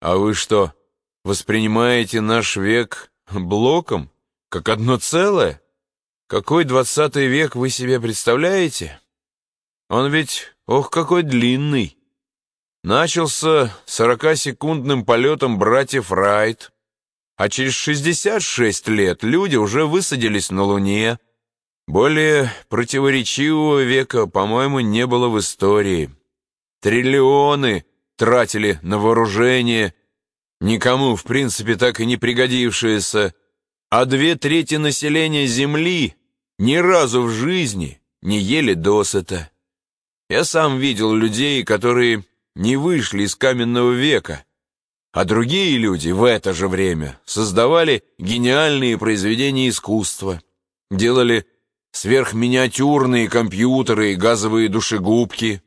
А вы что, воспринимаете наш век блоком, как одно целое? Какой двадцатый век вы себе представляете? Он ведь, ох, какой длинный. Начался сорокасекундным полетом братьев Райт, а через 66 лет люди уже высадились на Луне. Более противоречивого века, по-моему, не было в истории. Триллионы тратили на вооружение, никому, в принципе, так и не пригодившееся, а две трети населения Земли ни разу в жизни не ели досыта. Я сам видел людей, которые не вышли из каменного века, а другие люди в это же время создавали гениальные произведения искусства, делали сверхминиатюрные компьютеры и газовые душегубки,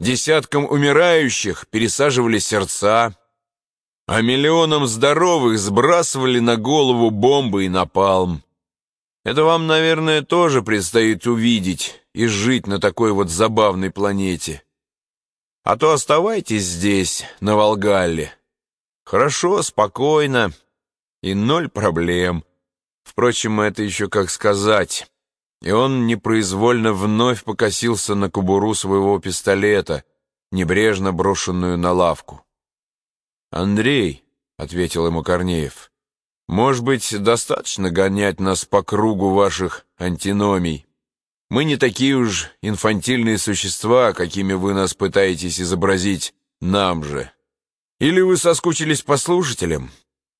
десяткам умирающих пересаживали сердца, а миллионам здоровых сбрасывали на голову бомбы и напалм. Это вам, наверное, тоже предстоит увидеть и жить на такой вот забавной планете. А то оставайтесь здесь, на Волгалле. Хорошо, спокойно и ноль проблем. Впрочем, это еще как сказать. И он непроизвольно вновь покосился на кобуру своего пистолета, небрежно брошенную на лавку. «Андрей», — ответил ему Корнеев, — «может быть, достаточно гонять нас по кругу ваших антиномий? Мы не такие уж инфантильные существа, какими вы нас пытаетесь изобразить нам же. Или вы соскучились по слушателям?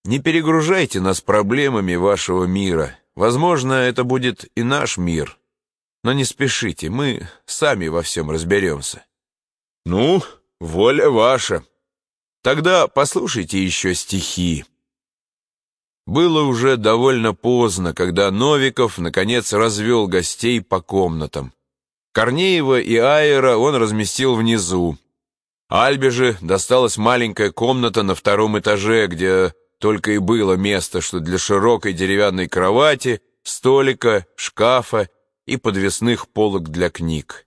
Не перегружайте нас проблемами вашего мира. Возможно, это будет и наш мир. Но не спешите, мы сами во всем разберемся». «Ну, воля ваша. Тогда послушайте еще стихи». Было уже довольно поздно, когда Новиков, наконец, развел гостей по комнатам. Корнеева и Айера он разместил внизу. Альбе же досталась маленькая комната на втором этаже, где только и было место, что для широкой деревянной кровати, столика, шкафа и подвесных полок для книг.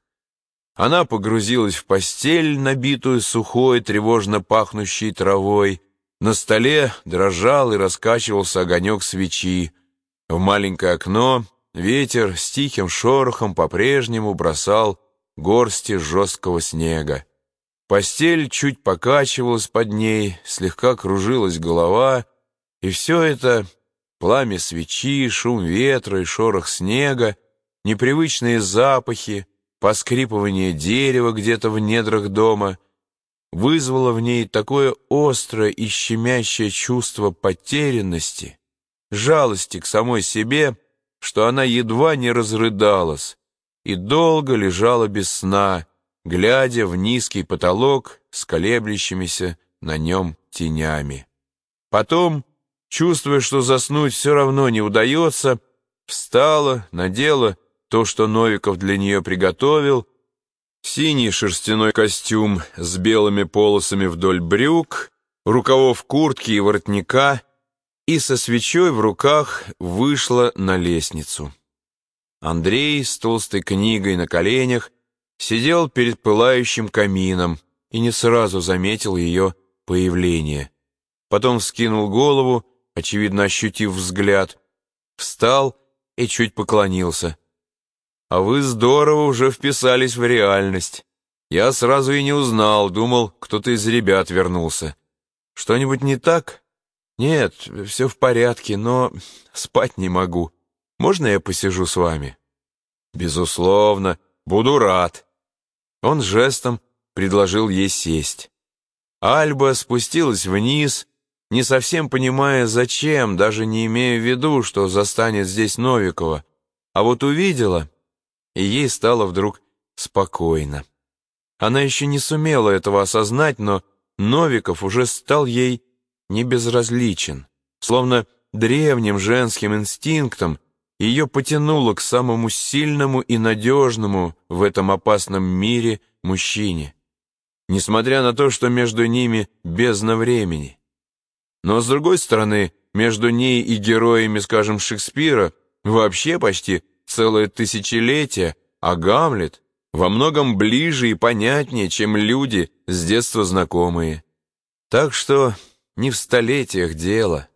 Она погрузилась в постель, набитую сухой, тревожно пахнущей травой, на столе дрожал и раскачивался огонек свечи. В маленькое окно ветер с тихим шорохом по-прежнему бросал горсти жесткого снега. Постель чуть покачивалась под ней, слегка кружилась голова, и все это — пламя свечи, шум ветра и шорох снега, непривычные запахи, поскрипывание дерева где-то в недрах дома — вызвало в ней такое острое и щемящее чувство потерянности, жалости к самой себе, что она едва не разрыдалась и долго лежала без сна, глядя в низкий потолок с колеблющимися на нем тенями. Потом, чувствуя, что заснуть все равно не удается, встала, надела то, что Новиков для нее приготовил, Синий шерстяной костюм с белыми полосами вдоль брюк, рукавов куртки и воротника, и со свечой в руках вышла на лестницу. Андрей с толстой книгой на коленях сидел перед пылающим камином и не сразу заметил ее появление. Потом вскинул голову, очевидно ощутив взгляд, встал и чуть поклонился — а вы здорово уже вписались в реальность. Я сразу и не узнал, думал, кто-то из ребят вернулся. Что-нибудь не так? Нет, все в порядке, но спать не могу. Можно я посижу с вами? Безусловно, буду рад. Он жестом предложил ей сесть. Альба спустилась вниз, не совсем понимая, зачем, даже не имея в виду, что застанет здесь Новикова, а вот увидела — и ей стало вдруг спокойно. Она еще не сумела этого осознать, но Новиков уже стал ей небезразличен, словно древним женским инстинктом ее потянуло к самому сильному и надежному в этом опасном мире мужчине, несмотря на то, что между ними бездна времени. Но, с другой стороны, между ней и героями, скажем, Шекспира вообще почти целое тысячелетие, а Гамлет во многом ближе и понятнее, чем люди с детства знакомые. Так что не в столетиях дело.